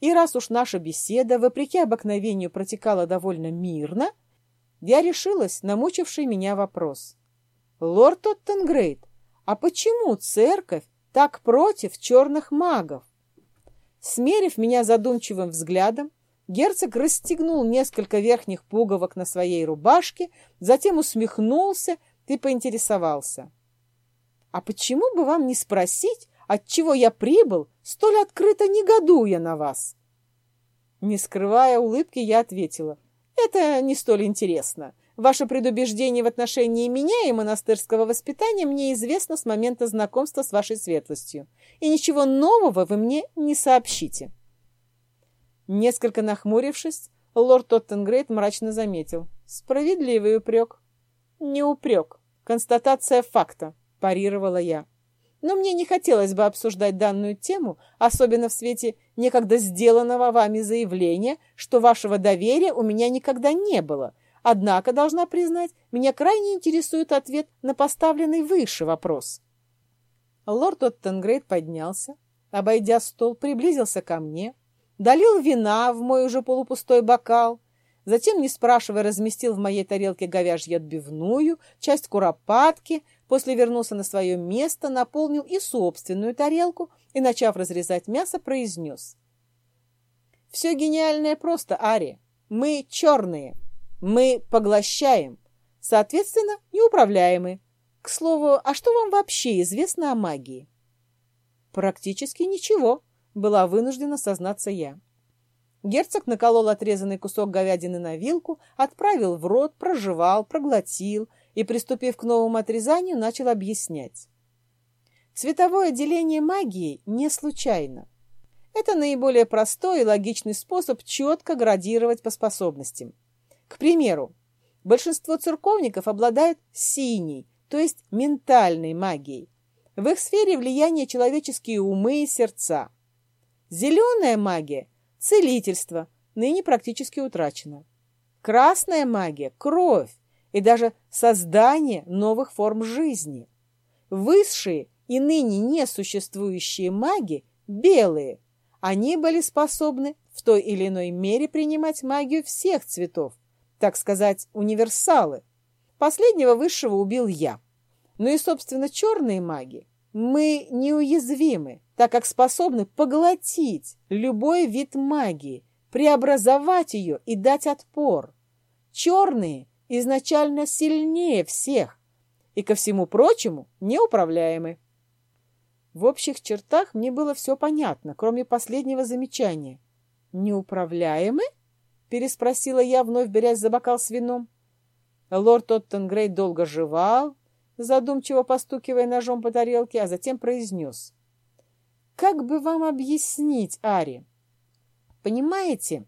И раз уж наша беседа, вопреки обыкновению, протекала довольно мирно, я решилась на мучивший меня вопрос. «Лорд Оттенгрейд, а почему церковь так против черных магов?» Смерив меня задумчивым взглядом, герцог расстегнул несколько верхних пуговок на своей рубашке, затем усмехнулся и поинтересовался. «А почему бы вам не спросить, отчего я прибыл, столь открыто негодуя на вас?» Не скрывая улыбки, я ответила. «Это не столь интересно. Ваше предубеждение в отношении меня и монастырского воспитания мне известно с момента знакомства с вашей светлостью, и ничего нового вы мне не сообщите». Несколько нахмурившись, лорд Тоттенгрейд мрачно заметил. «Справедливый упрек». «Не упрек. Констатация факта», – парировала я. Но мне не хотелось бы обсуждать данную тему, особенно в свете некогда сделанного вами заявления, что вашего доверия у меня никогда не было. Однако, должна признать, меня крайне интересует ответ на поставленный выше вопрос. Лорд Оттенгрейд поднялся, обойдя стол, приблизился ко мне, долил вина в мой уже полупустой бокал, затем, не спрашивая, разместил в моей тарелке говяжью отбивную, часть куропатки, после вернулся на свое место, наполнил и собственную тарелку и, начав разрезать мясо, произнес. «Все гениальное просто, Ари. Мы черные. Мы поглощаем. Соответственно, неуправляемы. К слову, а что вам вообще известно о магии?» «Практически ничего», — была вынуждена сознаться я. Герцог наколол отрезанный кусок говядины на вилку, отправил в рот, прожевал, проглотил и, приступив к новому отрезанию, начал объяснять. Цветовое деление магии не случайно. Это наиболее простой и логичный способ четко градировать по способностям. К примеру, большинство церковников обладают синей, то есть ментальной магией. В их сфере влияния человеческие умы и сердца. Зеленая магия – целительство, ныне практически утрачено. Красная магия – кровь и даже создание новых форм жизни. Высшие и ныне несуществующие маги – белые. Они были способны в той или иной мере принимать магию всех цветов, так сказать, универсалы. Последнего высшего убил я. Ну и, собственно, черные маги мы неуязвимы, так как способны поглотить любой вид магии, преобразовать ее и дать отпор. Черные изначально сильнее всех и, ко всему прочему, неуправляемы. В общих чертах мне было все понятно, кроме последнего замечания. «Неуправляемы?» — переспросила я, вновь берясь за бокал с вином. Лорд Оттенгрей долго жевал, задумчиво постукивая ножом по тарелке, а затем произнес. «Как бы вам объяснить, Ари? Понимаете,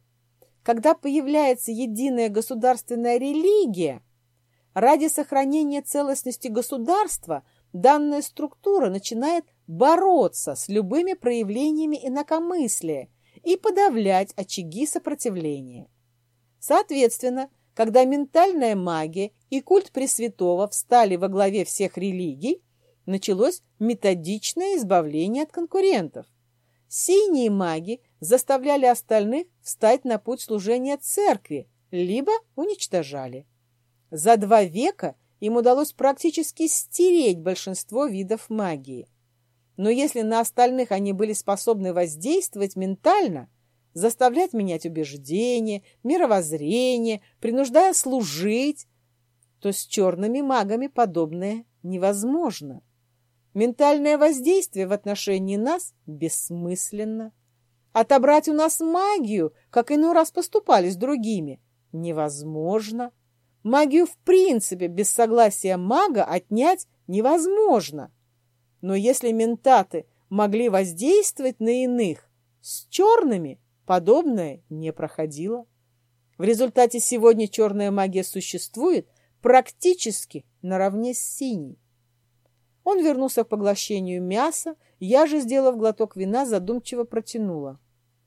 когда появляется единая государственная религия, ради сохранения целостности государства данная структура начинает бороться с любыми проявлениями инакомыслия и подавлять очаги сопротивления. Соответственно, когда ментальная магия и культ Пресвятого встали во главе всех религий, началось методичное избавление от конкурентов. Синие маги заставляли остальных встать на путь служения церкви, либо уничтожали. За два века им удалось практически стереть большинство видов магии. Но если на остальных они были способны воздействовать ментально – заставлять менять убеждения, мировоззрение, принуждая служить, то с черными магами подобное невозможно. Ментальное воздействие в отношении нас бессмысленно. Отобрать у нас магию, как иной раз поступали с другими, невозможно. Магию в принципе без согласия мага отнять невозможно. Но если ментаты могли воздействовать на иных, с черными Подобное не проходило. В результате сегодня черная магия существует практически наравне с синей. Он вернулся к поглощению мяса, я же, сделав глоток вина, задумчиво протянула.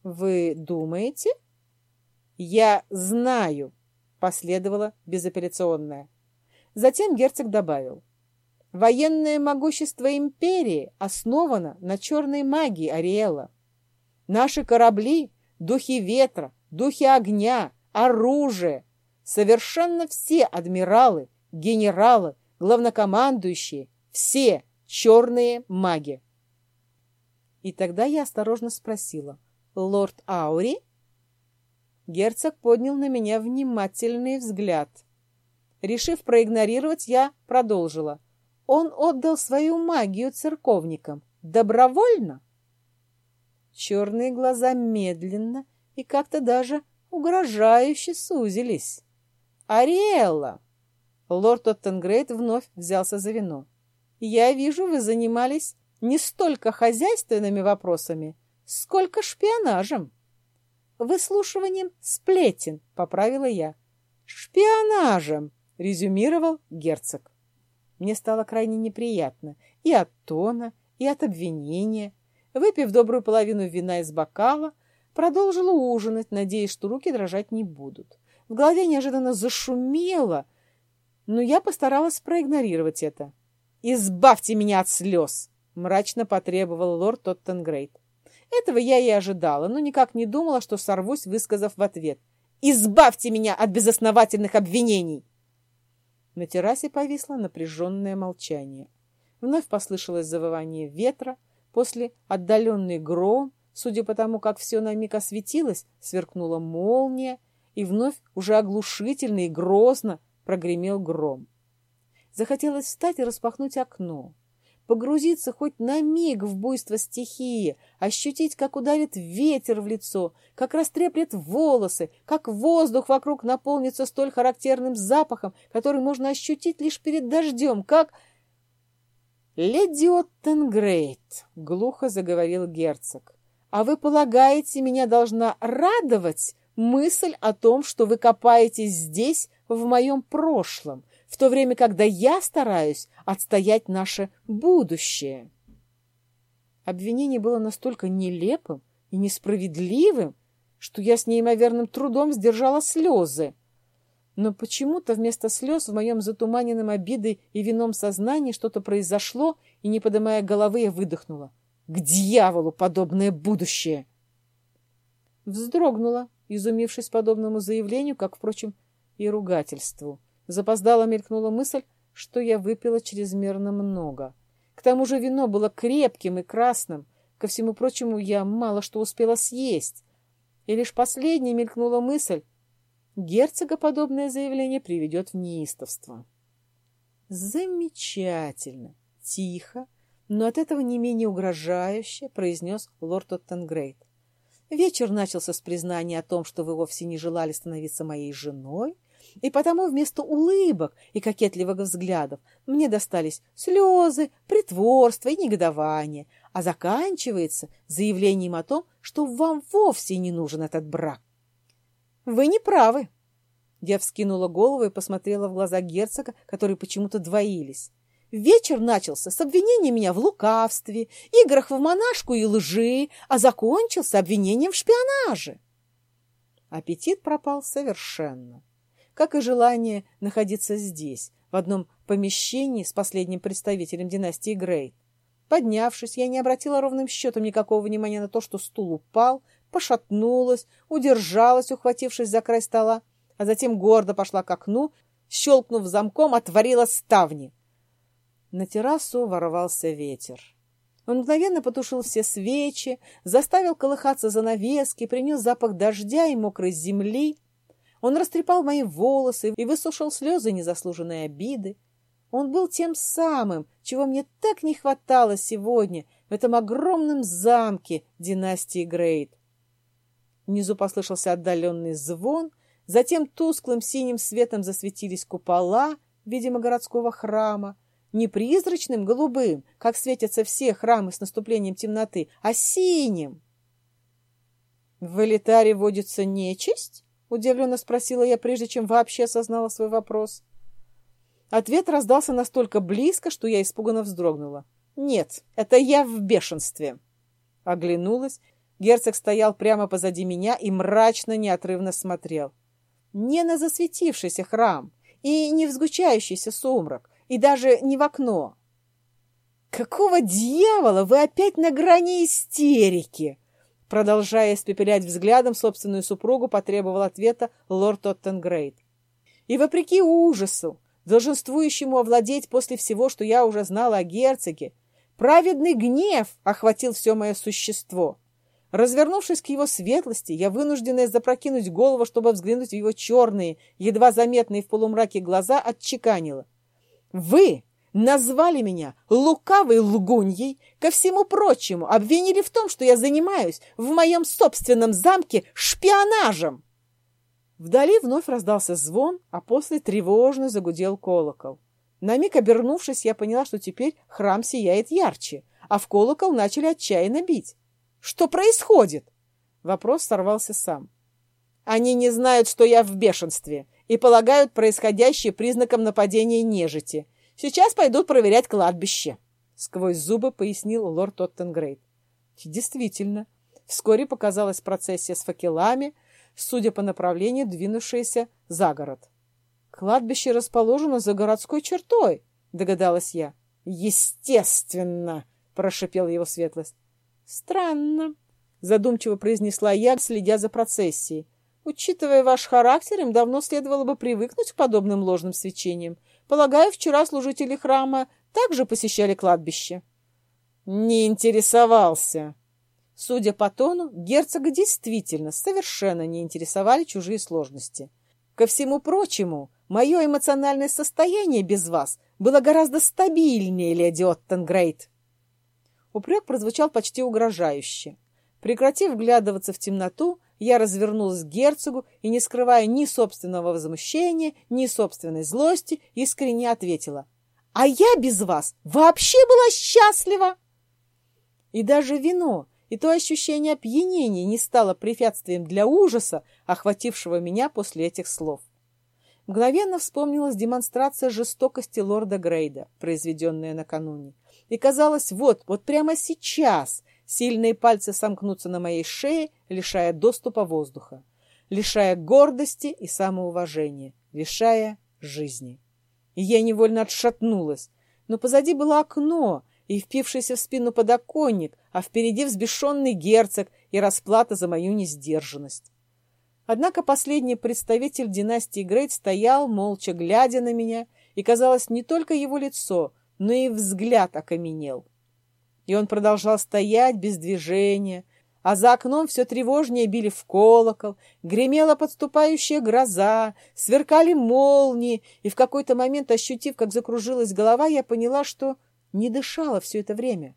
«Вы думаете?» «Я знаю», — последовала безапелляционная. Затем герцог добавил. «Военное могущество империи основано на черной магии Ариэла. Наши корабли духи ветра, духи огня, оружие. Совершенно все адмиралы, генералы, главнокомандующие, все черные маги. И тогда я осторожно спросила, «Лорд Аури?» Герцог поднял на меня внимательный взгляд. Решив проигнорировать, я продолжила. Он отдал свою магию церковникам. Добровольно? Черные глаза медленно и как-то даже угрожающе сузились. «Ариэлла!» Лорд Оттенгрейд вновь взялся за вино. «Я вижу, вы занимались не столько хозяйственными вопросами, сколько шпионажем». «Выслушиванием сплетен», — поправила я. «Шпионажем», — резюмировал герцог. Мне стало крайне неприятно и от тона, и от обвинения. Выпив добрую половину вина из бокала, продолжила ужинать, надеясь, что руки дрожать не будут. В голове неожиданно зашумело, но я постаралась проигнорировать это. «Избавьте меня от слез!» — мрачно потребовал лорд Тоттенгрейд. Этого я и ожидала, но никак не думала, что сорвусь, высказав в ответ. «Избавьте меня от безосновательных обвинений!» На террасе повисло напряженное молчание. Вновь послышалось завывание ветра, после отдаленный гром, судя по тому, как все на миг осветилось, сверкнула молния, и вновь уже оглушительно и грозно прогремел гром. Захотелось встать и распахнуть окно погрузиться хоть на миг в буйство стихии, ощутить, как ударит ветер в лицо, как растреплет волосы, как воздух вокруг наполнится столь характерным запахом, который можно ощутить лишь перед дождем, как... «Леди Оттенгрейд», — глухо заговорил герцог, — «а вы полагаете, меня должна радовать мысль о том, что вы копаетесь здесь, в моем прошлом, в то время, когда я стараюсь отстоять наше будущее. Обвинение было настолько нелепым и несправедливым, что я с неимоверным трудом сдержала слезы. Но почему-то вместо слез в моем затуманенном обидой и вином сознании что-то произошло, и, не поднимая головы, я выдохнула. «К дьяволу подобное будущее!» Вздрогнула, изумившись подобному заявлению, как, впрочем, и ругательству. Запоздала мелькнула мысль, что я выпила чрезмерно много. К тому же вино было крепким и красным. Ко всему прочему, я мало что успела съесть. И лишь последняя мелькнула мысль. Герцога подобное заявление приведет в неистовство. «Замечательно!» Тихо, но от этого не менее угрожающе произнес лорд Оттенгрейд. Вечер начался с признания о том, что вы вовсе не желали становиться моей женой, и потому вместо улыбок и кокетливых взглядов мне достались слезы, притворство и негодование, а заканчивается заявлением о том, что вам вовсе не нужен этот брак. «Вы не правы!» Я вскинула голову и посмотрела в глаза герцога, которые почему-то двоились. Вечер начался с обвинения меня в лукавстве, играх в монашку и лжи, а закончился обвинением в шпионаже. Аппетит пропал совершенно как и желание находиться здесь, в одном помещении с последним представителем династии Грей. Поднявшись, я не обратила ровным счетом никакого внимания на то, что стул упал, пошатнулась, удержалась, ухватившись за край стола, а затем гордо пошла к окну, щелкнув замком, отворила ставни. На террасу ворвался ветер. Он мгновенно потушил все свечи, заставил колыхаться занавески, принес запах дождя и мокрой земли, он растрепал мои волосы и высушил слезы незаслуженной обиды. Он был тем самым, чего мне так не хватало сегодня в этом огромном замке династии Грейт. Внизу послышался отдаленный звон, затем тусклым синим светом засветились купола, видимо, городского храма, не призрачным голубым, как светятся все храмы с наступлением темноты, а синим. В элитаре водится нечисть? Удивленно спросила я, прежде чем вообще осознала свой вопрос. Ответ раздался настолько близко, что я испуганно вздрогнула. «Нет, это я в бешенстве!» Оглянулась. Герцог стоял прямо позади меня и мрачно, неотрывно смотрел. Не на засветившийся храм и не в сгучающийся сумрак, и даже не в окно. «Какого дьявола вы опять на грани истерики?» Продолжая испепелять взглядом собственную супругу, потребовал ответа лорд Тоттенгрейд. И вопреки ужасу, долженствующему овладеть после всего, что я уже знала о герцоге, праведный гнев охватил все мое существо. Развернувшись к его светлости, я вынужденная запрокинуть голову, чтобы взглянуть в его черные, едва заметные в полумраке глаза, отчеканила. «Вы назвали меня лукавой лгуньей, ко всему прочему обвинили в том, что я занимаюсь в моем собственном замке шпионажем. Вдали вновь раздался звон, а после тревожно загудел колокол. На миг обернувшись, я поняла, что теперь храм сияет ярче, а в колокол начали отчаянно бить. «Что происходит?» Вопрос сорвался сам. «Они не знают, что я в бешенстве, и полагают происходящее признаком нападения нежити. Сейчас пойдут проверять кладбище», — сквозь зубы пояснил лорд Тоттенгрейд. Действительно, вскоре показалась процессия с факелами, судя по направлению, двинувшаяся за город. «Кладбище расположено за городской чертой», — догадалась я. «Естественно!» — прошипел его светлость. «Странно», — задумчиво произнесла я, следя за процессией. «Учитывая ваш характер, им давно следовало бы привыкнуть к подобным ложным свечениям. Полагаю, вчера служители храма также посещали кладбище. Не интересовался. Судя по тону, герцога действительно совершенно не интересовали чужие сложности. Ко всему прочему, мое эмоциональное состояние без вас было гораздо стабильнее, леди Оттенгрейд. Упрек прозвучал почти угрожающе. Прекратив вглядываться в темноту, я развернулась к герцогу и, не скрывая ни собственного возмущения, ни собственной злости, искренне ответила. «А я без вас вообще была счастлива!» И даже вино, и то ощущение опьянения не стало препятствием для ужаса, охватившего меня после этих слов. Мгновенно вспомнилась демонстрация жестокости лорда Грейда, произведенная накануне. И казалось, вот, вот прямо сейчас Сильные пальцы сомкнутся на моей шее, лишая доступа воздуха, лишая гордости и самоуважения, лишая жизни. И я невольно отшатнулась, но позади было окно и впившийся в спину подоконник, а впереди взбешенный герцог и расплата за мою несдержанность. Однако последний представитель династии Грейт стоял, молча глядя на меня, и, казалось, не только его лицо, но и взгляд окаменел. И он продолжал стоять без движения, а за окном все тревожнее били в колокол, гремела подступающая гроза, сверкали молнии, и в какой-то момент, ощутив, как закружилась голова, я поняла, что не дышала все это время.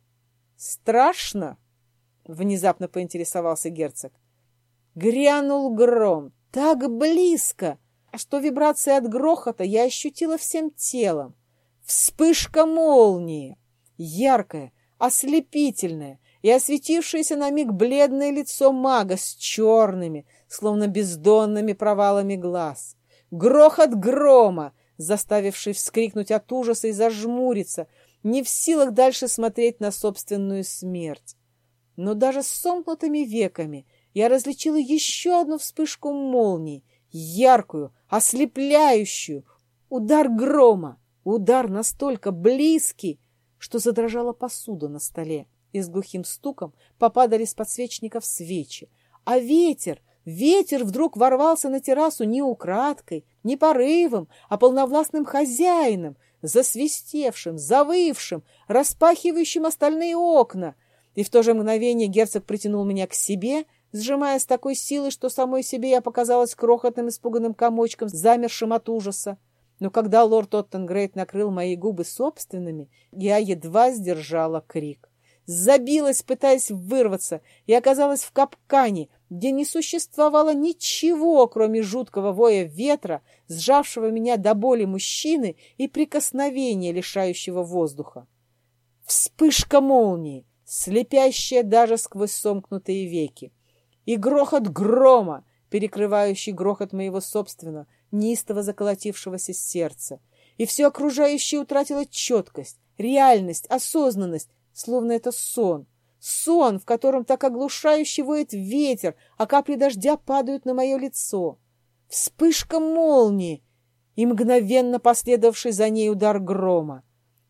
«Страшно?» — внезапно поинтересовался герцог. Грянул гром, так близко, что вибрации от грохота я ощутила всем телом. Вспышка молнии, яркая, ослепительное и осветившееся на миг бледное лицо мага с черными, словно бездонными провалами глаз. Грохот грома, заставивший вскрикнуть от ужаса и зажмуриться, не в силах дальше смотреть на собственную смерть. Но даже с сомкнутыми веками я различила еще одну вспышку молнии, яркую, ослепляющую, удар грома, удар настолько близкий, что задрожала посуда на столе, и с глухим стуком попадали с подсвечников свечи. А ветер, ветер вдруг ворвался на террасу не украдкой, не порывом, а полновластным хозяином, засвистевшим, завывшим, распахивающим остальные окна. И в то же мгновение герцог притянул меня к себе, сжимая с такой силой, что самой себе я показалась крохотным испуганным комочком, замершим от ужаса. Но когда лорд Оттенгрейд накрыл мои губы собственными, я едва сдержала крик. Забилась, пытаясь вырваться, и оказалась в капкане, где не существовало ничего, кроме жуткого воя ветра, сжавшего меня до боли мужчины и прикосновения, лишающего воздуха. Вспышка молнии, слепящая даже сквозь сомкнутые веки, и грохот грома, перекрывающий грохот моего собственного, неистово заколотившегося сердца. И все окружающее утратило четкость, реальность, осознанность, словно это сон. Сон, в котором так оглушающе воет ветер, а капли дождя падают на мое лицо. Вспышка молнии и мгновенно последовавший за ней удар грома.